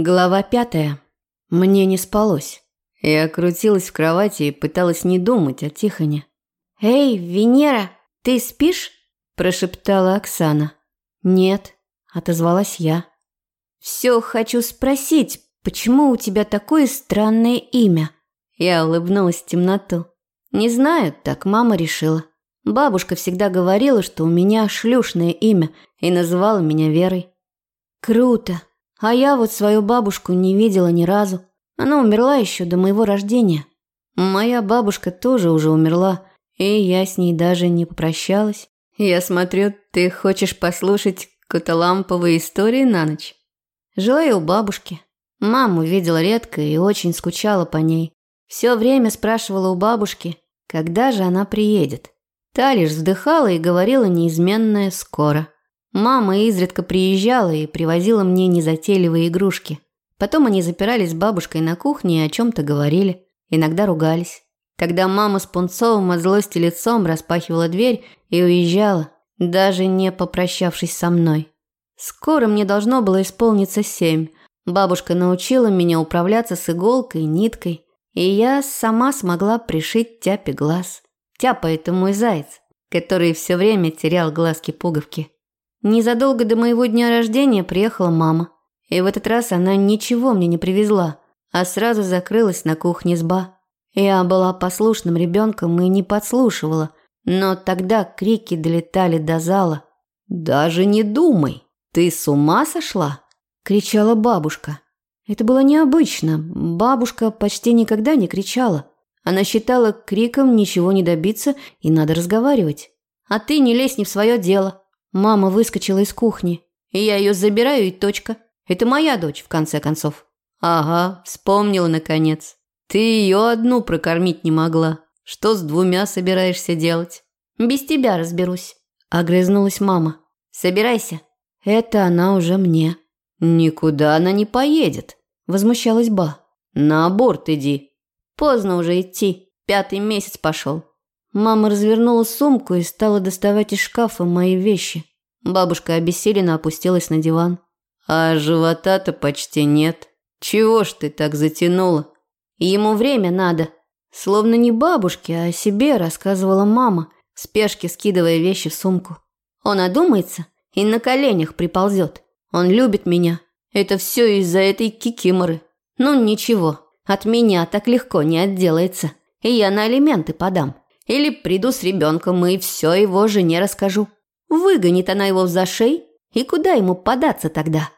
Глава пятая. Мне не спалось. Я крутилась в кровати и пыталась не думать о Тихоне. «Эй, Венера, ты спишь?» – прошептала Оксана. «Нет», – отозвалась я. «Все хочу спросить, почему у тебя такое странное имя?» Я улыбнулась в темноту. «Не знаю, так мама решила. Бабушка всегда говорила, что у меня шлюшное имя, и называла меня Верой». «Круто. А я вот свою бабушку не видела ни разу. Она умерла еще до моего рождения. Моя бабушка тоже уже умерла, и я с ней даже не попрощалась. Я смотрю, ты хочешь послушать котоламповые истории на ночь? Жила я у бабушки. Маму видела редко и очень скучала по ней. Все время спрашивала у бабушки, когда же она приедет. Та лишь вздыхала и говорила неизменное «скоро». Мама изредка приезжала и привозила мне незатейливые игрушки. Потом они запирались с бабушкой на кухне и о чем-то говорили, иногда ругались. Когда мама с пунцовым от злости лицом распахивала дверь и уезжала, даже не попрощавшись со мной. Скоро мне должно было исполниться семь. Бабушка научила меня управляться с иголкой, ниткой, и я сама смогла пришить тяпе глаз. Тяпа – это мой заяц, который все время терял глазки-пуговки. Незадолго до моего дня рождения приехала мама. И в этот раз она ничего мне не привезла, а сразу закрылась на кухне сба. Я была послушным ребенком и не подслушивала, но тогда крики долетали до зала. «Даже не думай! Ты с ума сошла?» – кричала бабушка. Это было необычно. Бабушка почти никогда не кричала. Она считала криком ничего не добиться и надо разговаривать. «А ты не лезь не в свое дело», Мама выскочила из кухни, и я ее забираю и точка. Это моя дочь, в конце концов. Ага, вспомнила наконец. Ты ее одну прокормить не могла. Что с двумя собираешься делать? Без тебя разберусь. Огрызнулась мама. Собирайся. Это она уже мне. Никуда она не поедет. Возмущалась Ба. На аборт иди. Поздно уже идти. Пятый месяц пошел. Мама развернула сумку и стала доставать из шкафа мои вещи. Бабушка обессиленно опустилась на диван. «А живота-то почти нет. Чего ж ты так затянула?» «Ему время надо». Словно не бабушке, а себе рассказывала мама, в спешке скидывая вещи в сумку. «Он одумается и на коленях приползет. Он любит меня. Это все из-за этой кикиморы. Ну ничего, от меня так легко не отделается. И я на алименты подам. Или приду с ребенком и все его жене расскажу. Выгонит она его в зашей, и куда ему податься тогда?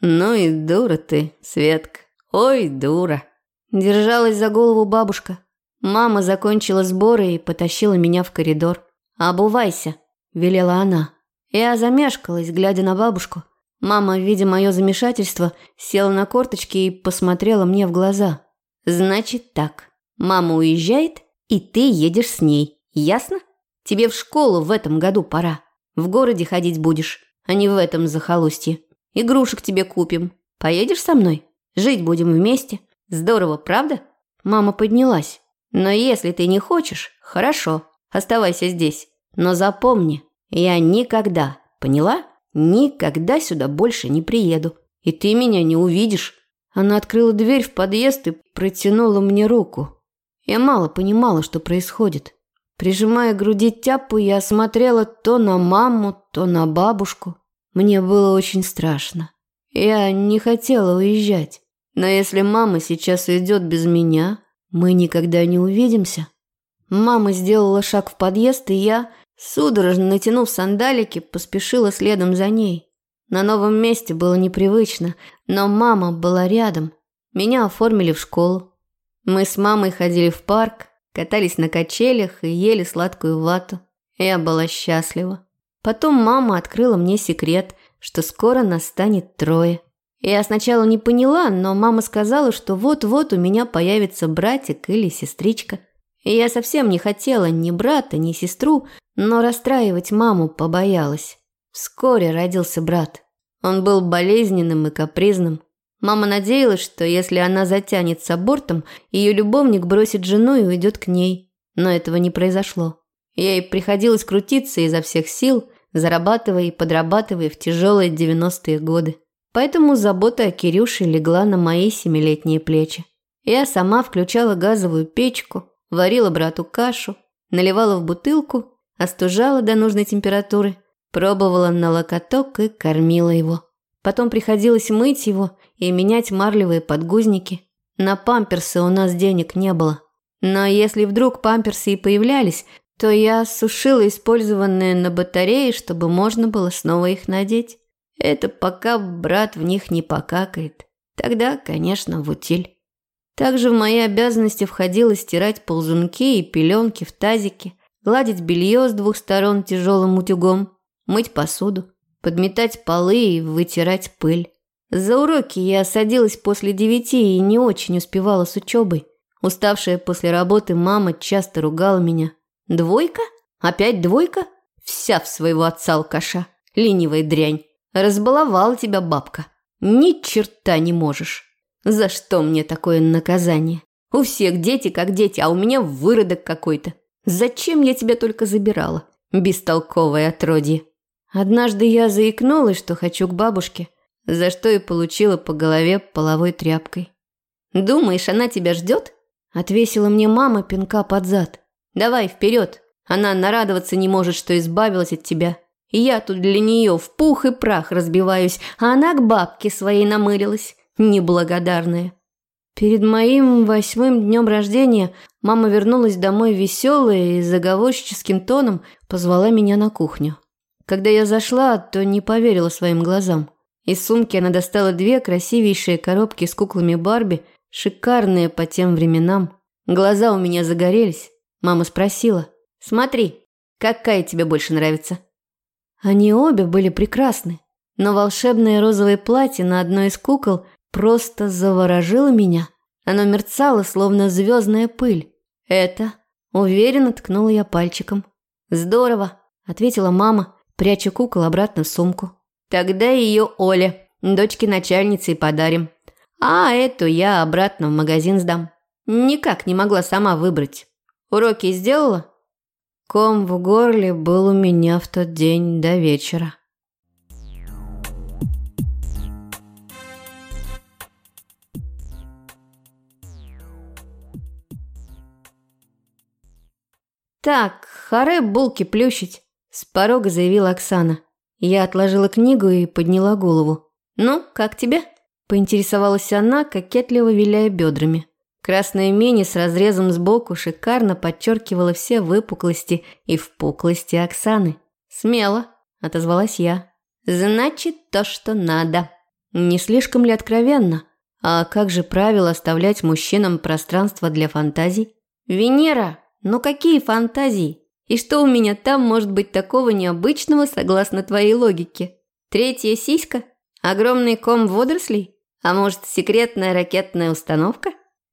Ну и дура ты, Светка. Ой, дура. Держалась за голову бабушка. Мама закончила сборы и потащила меня в коридор. «Обувайся», – велела она. Я замешкалась, глядя на бабушку. Мама, видя мое замешательство, села на корточки и посмотрела мне в глаза. «Значит так, мама уезжает, и ты едешь с ней. Ясно? Тебе в школу в этом году пора. В городе ходить будешь, а не в этом захолустье. Игрушек тебе купим. Поедешь со мной? Жить будем вместе. Здорово, правда? Мама поднялась. Но если ты не хочешь, хорошо, оставайся здесь. Но запомни, я никогда, поняла? Никогда сюда больше не приеду. И ты меня не увидишь. Она открыла дверь в подъезд и протянула мне руку. Я мало понимала, что происходит. Прижимая к груди тяпу, я смотрела то на маму, то на бабушку. Мне было очень страшно. Я не хотела уезжать. Но если мама сейчас уйдет без меня, мы никогда не увидимся. Мама сделала шаг в подъезд, и я, судорожно натянув сандалики, поспешила следом за ней. На новом месте было непривычно, но мама была рядом. Меня оформили в школу. Мы с мамой ходили в парк, катались на качелях и ели сладкую вату. Я была счастлива. Потом мама открыла мне секрет, что скоро нас станет трое. Я сначала не поняла, но мама сказала, что вот-вот у меня появится братик или сестричка. И я совсем не хотела ни брата, ни сестру, но расстраивать маму побоялась. Вскоре родился брат. Он был болезненным и капризным. Мама надеялась, что если она затянет с абортом, ее любовник бросит жену и уйдет к ней. Но этого не произошло. Ей приходилось крутиться изо всех сил, зарабатывая и подрабатывая в тяжелые девяностые годы. Поэтому забота о Кирюше легла на мои семилетние плечи. Я сама включала газовую печку, варила брату кашу, наливала в бутылку, остужала до нужной температуры, пробовала на локоток и кормила его. Потом приходилось мыть его и менять марлевые подгузники. На памперсы у нас денег не было. Но если вдруг памперсы и появлялись, то я сушила использованные на батарее, чтобы можно было снова их надеть. Это пока брат в них не покакает. Тогда, конечно, в утиль. Также в мои обязанности входило стирать ползунки и пеленки в тазике, гладить белье с двух сторон тяжелым утюгом, мыть посуду, подметать полы и вытирать пыль. За уроки я садилась после девяти и не очень успевала с учебой. Уставшая после работы мама часто ругала меня. «Двойка? Опять двойка? Вся в своего отца алкаша. Ленивая дрянь. Разбаловала тебя бабка. Ни черта не можешь. За что мне такое наказание? У всех дети как дети, а у меня выродок какой-то. Зачем я тебя только забирала? Бестолковое отродье». Однажды я заикнулась, что хочу к бабушке, за что и получила по голове половой тряпкой. «Думаешь, она тебя ждет?» Отвесила мне мама пинка под зад. «Давай, вперед! Она нарадоваться не может, что избавилась от тебя. Я тут для нее в пух и прах разбиваюсь, а она к бабке своей намылилась, неблагодарная». Перед моим восьмым днем рождения мама вернулась домой веселая и заговорщическим тоном позвала меня на кухню. Когда я зашла, то не поверила своим глазам. Из сумки она достала две красивейшие коробки с куклами Барби – Шикарные по тем временам. Глаза у меня загорелись. Мама спросила. «Смотри, какая тебе больше нравится?» Они обе были прекрасны, но волшебное розовое платье на одной из кукол просто заворожило меня. Оно мерцало, словно звездная пыль. «Это?» – уверенно ткнула я пальчиком. «Здорово», – ответила мама, пряча кукол обратно в сумку. «Тогда ее Оле, дочке начальницы, и подарим. А эту я обратно в магазин сдам. Никак не могла сама выбрать. Уроки сделала? Ком в горле был у меня в тот день до вечера. «Так, харе булки плющить», – с порога заявила Оксана. Я отложила книгу и подняла голову. «Ну, как тебе?» Поинтересовалась она, кокетливо виляя бедрами. Красная мини с разрезом сбоку шикарно подчеркивала все выпуклости и впуклости Оксаны. «Смело», – отозвалась я. «Значит, то, что надо». Не слишком ли откровенно? А как же правило оставлять мужчинам пространство для фантазий? «Венера, ну какие фантазии? И что у меня там может быть такого необычного, согласно твоей логике? Третья сиська? Огромный ком водорослей? А может, секретная ракетная установка?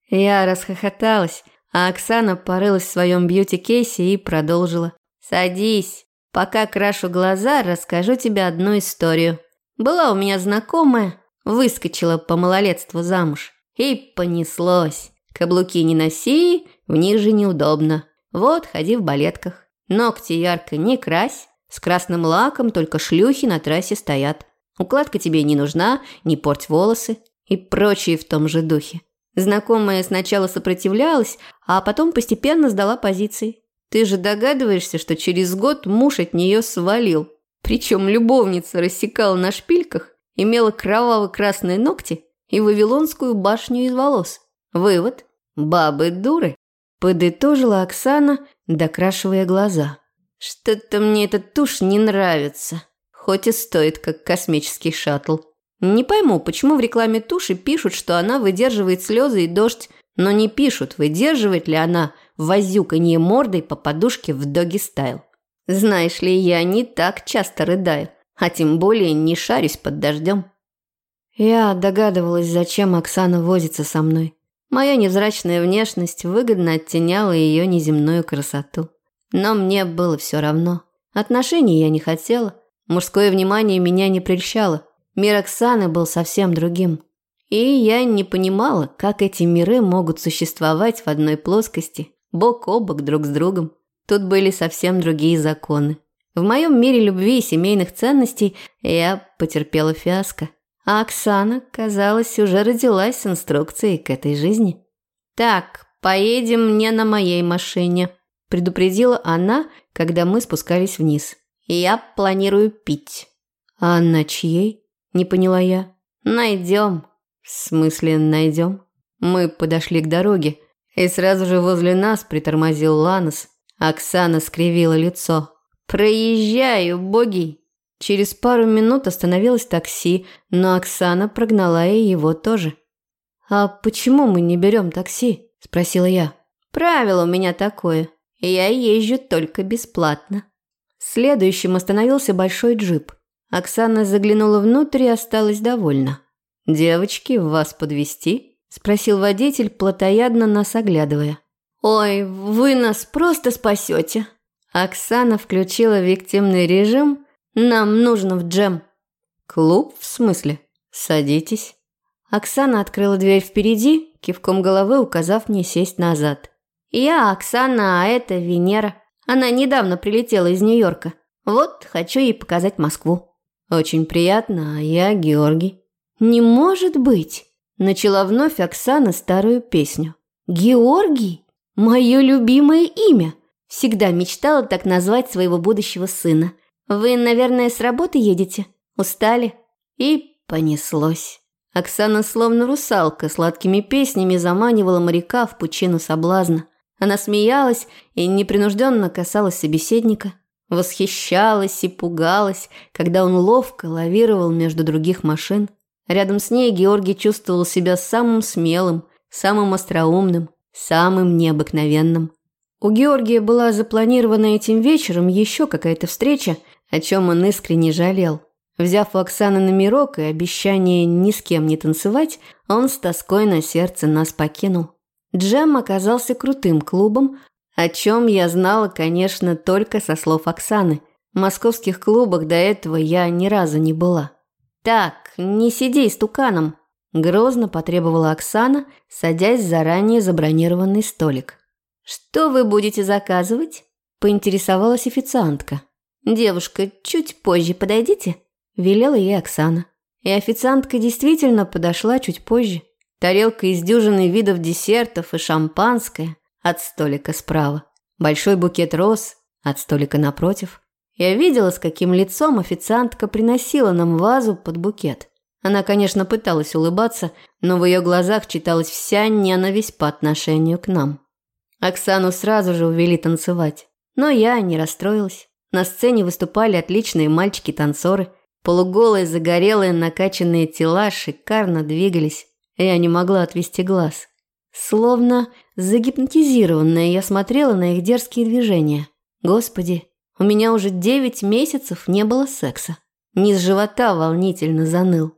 Я расхохоталась, а Оксана порылась в своем бьюти-кейсе и продолжила. «Садись. Пока крашу глаза, расскажу тебе одну историю. Была у меня знакомая, выскочила по малолетству замуж. И понеслось. Каблуки не носи, в них же неудобно. Вот, ходи в балетках. Ногти ярко не крась, с красным лаком только шлюхи на трассе стоят. Укладка тебе не нужна, не порть волосы и прочие в том же духе. Знакомая сначала сопротивлялась, а потом постепенно сдала позиции. Ты же догадываешься, что через год муж от нее свалил. Причем любовница рассекала на шпильках, имела кроваво-красные ногти и вавилонскую башню из волос. Вывод – бабы дуры. Подытожила Оксана, докрашивая глаза. Что-то мне эта тушь не нравится хоть и стоит, как космический шаттл. Не пойму, почему в рекламе туши пишут, что она выдерживает слезы и дождь, но не пишут, выдерживает ли она возюканье мордой по подушке в доги-стайл. Знаешь ли, я не так часто рыдаю, а тем более не шарюсь под дождем. Я догадывалась, зачем Оксана возится со мной. Моя невзрачная внешность выгодно оттеняла ее неземную красоту. Но мне было все равно. Отношений я не хотела. Мужское внимание меня не прельщало. Мир Оксаны был совсем другим. И я не понимала, как эти миры могут существовать в одной плоскости, бок о бок друг с другом. Тут были совсем другие законы. В моем мире любви и семейных ценностей я потерпела фиаско. А Оксана, казалось, уже родилась с инструкцией к этой жизни. «Так, поедем не на моей машине», – предупредила она, когда мы спускались вниз. «Я планирую пить». «А на чьей?» – не поняла я. «Найдем». «В смысле найдем?» Мы подошли к дороге, и сразу же возле нас притормозил Ланос. Оксана скривила лицо. «Проезжаю, боги!» Через пару минут остановилось такси, но Оксана прогнала и его тоже. «А почему мы не берем такси?» – спросила я. «Правило у меня такое. Я езжу только бесплатно». Следующим остановился большой джип. Оксана заглянула внутрь и осталась довольна. «Девочки, вас подвести? спросил водитель, плотоядно нас оглядывая. «Ой, вы нас просто спасете!» Оксана включила виктимный режим. «Нам нужно в джем». «Клуб, в смысле? Садитесь». Оксана открыла дверь впереди, кивком головы указав мне сесть назад. «Я Оксана, а это Венера. Она недавно прилетела из Нью-Йорка. Вот, хочу ей показать Москву». «Очень приятно, а я Георгий». «Не может быть!» – начала вновь Оксана старую песню. «Георгий? Мое любимое имя!» Всегда мечтала так назвать своего будущего сына. «Вы, наверное, с работы едете? Устали?» И понеслось. Оксана, словно русалка, сладкими песнями заманивала моряка в пучину соблазна. Она смеялась и непринужденно касалась собеседника. Восхищалась и пугалась, когда он ловко лавировал между других машин. Рядом с ней Георгий чувствовал себя самым смелым, самым остроумным, самым необыкновенным. У Георгия была запланирована этим вечером еще какая-то встреча, о чем он искренне жалел. Взяв у Оксаны номерок и обещание ни с кем не танцевать, он с тоской на сердце нас покинул. Джем оказался крутым клубом, о чем я знала, конечно, только со слов Оксаны. В московских клубах до этого я ни разу не была. «Так, не сиди стуканом», – грозно потребовала Оксана, садясь за заранее забронированный столик. «Что вы будете заказывать?» – поинтересовалась официантка. «Девушка, чуть позже подойдите», – велела ей Оксана. И официантка действительно подошла чуть позже. Тарелка из дюжины видов десертов и шампанское от столика справа. Большой букет роз от столика напротив. Я видела, с каким лицом официантка приносила нам вазу под букет. Она, конечно, пыталась улыбаться, но в ее глазах читалась вся ненависть по отношению к нам. Оксану сразу же увели танцевать. Но я не расстроилась. На сцене выступали отличные мальчики-танцоры. Полуголые, загорелые, накачанные тела шикарно двигались. Я не могла отвести глаз. Словно загипнотизированная, я смотрела на их дерзкие движения. Господи, у меня уже девять месяцев не было секса. Низ живота волнительно заныл.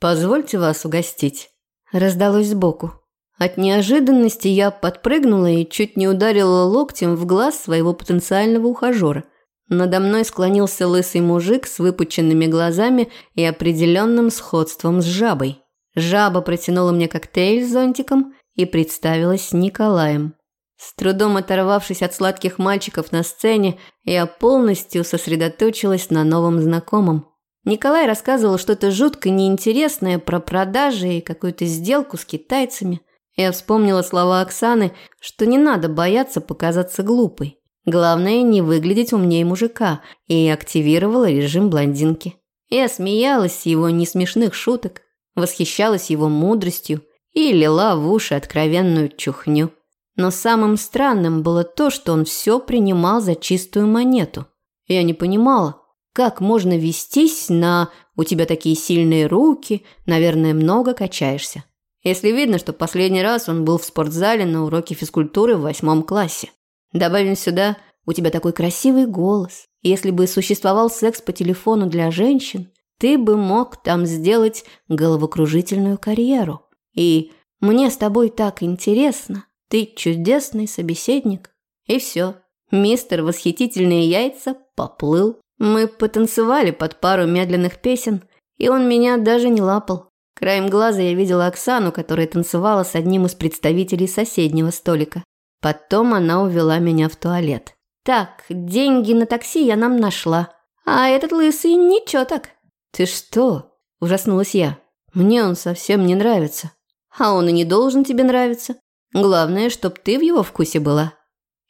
«Позвольте вас угостить», – раздалось сбоку. От неожиданности я подпрыгнула и чуть не ударила локтем в глаз своего потенциального ухажера. Надо мной склонился лысый мужик с выпученными глазами и определенным сходством с жабой. Жаба протянула мне коктейль с зонтиком и представилась Николаем. С трудом оторвавшись от сладких мальчиков на сцене, я полностью сосредоточилась на новом знакомом. Николай рассказывал что-то жутко неинтересное про продажи и какую-то сделку с китайцами. Я вспомнила слова Оксаны, что не надо бояться показаться глупой. Главное, не выглядеть умнее мужика, и активировала режим блондинки. Я смеялась его несмешных шуток, восхищалась его мудростью и лила в уши откровенную чухню. Но самым странным было то, что он все принимал за чистую монету. Я не понимала, как можно вестись на «у тебя такие сильные руки, наверное, много качаешься», если видно, что последний раз он был в спортзале на уроке физкультуры в восьмом классе. Добавим сюда «у тебя такой красивый голос». Если бы существовал секс по телефону для женщин, ты бы мог там сделать головокружительную карьеру. И мне с тобой так интересно, ты чудесный собеседник. И все. Мистер Восхитительные Яйца поплыл. Мы потанцевали под пару медленных песен, и он меня даже не лапал. Краем глаза я видела Оксану, которая танцевала с одним из представителей соседнего столика. Потом она увела меня в туалет. «Так, деньги на такси я нам нашла. А этот лысый ничего так». «Ты что?» – ужаснулась я. Мне он совсем не нравится. А он и не должен тебе нравиться. Главное, чтоб ты в его вкусе была.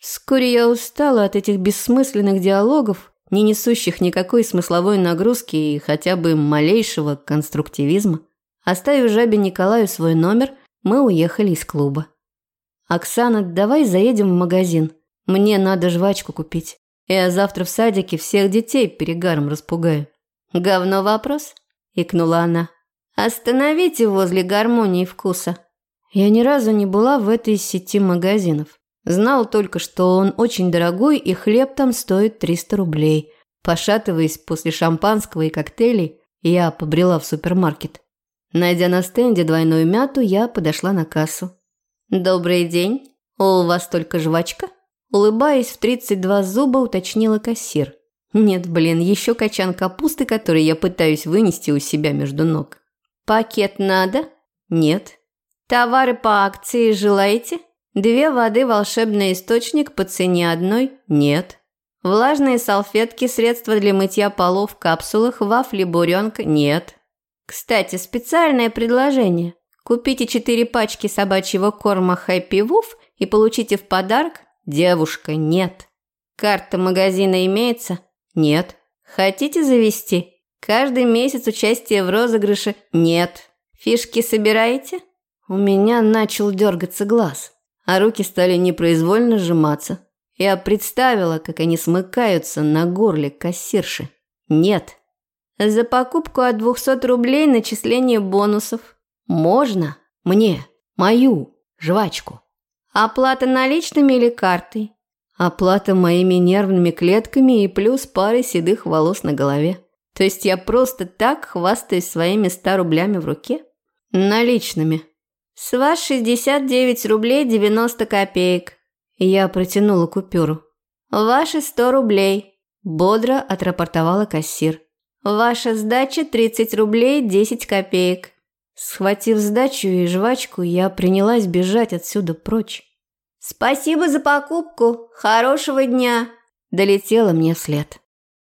Вскоре я устала от этих бессмысленных диалогов, не несущих никакой смысловой нагрузки и хотя бы малейшего конструктивизма. Оставив жабе Николаю свой номер, мы уехали из клуба. «Оксана, давай заедем в магазин. Мне надо жвачку купить. Я завтра в садике всех детей перегаром распугаю». «Говно вопрос?» – икнула она. «Остановите возле гармонии вкуса». Я ни разу не была в этой сети магазинов. Знал только, что он очень дорогой и хлеб там стоит 300 рублей. Пошатываясь после шампанского и коктейлей, я побрела в супермаркет. Найдя на стенде двойную мяту, я подошла на кассу. «Добрый день. У вас только жвачка?» Улыбаясь в 32 зуба, уточнила кассир. «Нет, блин, еще качан капусты, который я пытаюсь вынести у себя между ног». «Пакет надо?» «Нет». «Товары по акции желаете?» «Две воды волшебный источник по цене одной?» «Нет». «Влажные салфетки, средства для мытья полов в капсулах, вафли, буренка?» «Нет». Кстати, специальное предложение. Купите четыре пачки собачьего корма Happy Woof и получите в подарок «Девушка, нет». Карта магазина имеется? Нет. Хотите завести? Каждый месяц участие в розыгрыше? Нет. Фишки собираете? У меня начал дергаться глаз, а руки стали непроизвольно сжиматься. Я представила, как они смыкаются на горле кассирши. Нет. За покупку от 200 рублей начисление бонусов. Можно мне мою жвачку. Оплата наличными или картой? Оплата моими нервными клетками и плюс парой седых волос на голове. То есть я просто так хвастаюсь своими 100 рублями в руке? Наличными. С вас 69 рублей 90 копеек. Я протянула купюру. Ваши 100 рублей. Бодро отрапортовала кассир. Ваша сдача 30 рублей 10 копеек. Схватив сдачу и жвачку, я принялась бежать отсюда прочь. Спасибо за покупку. Хорошего дня. Долетела мне вслед.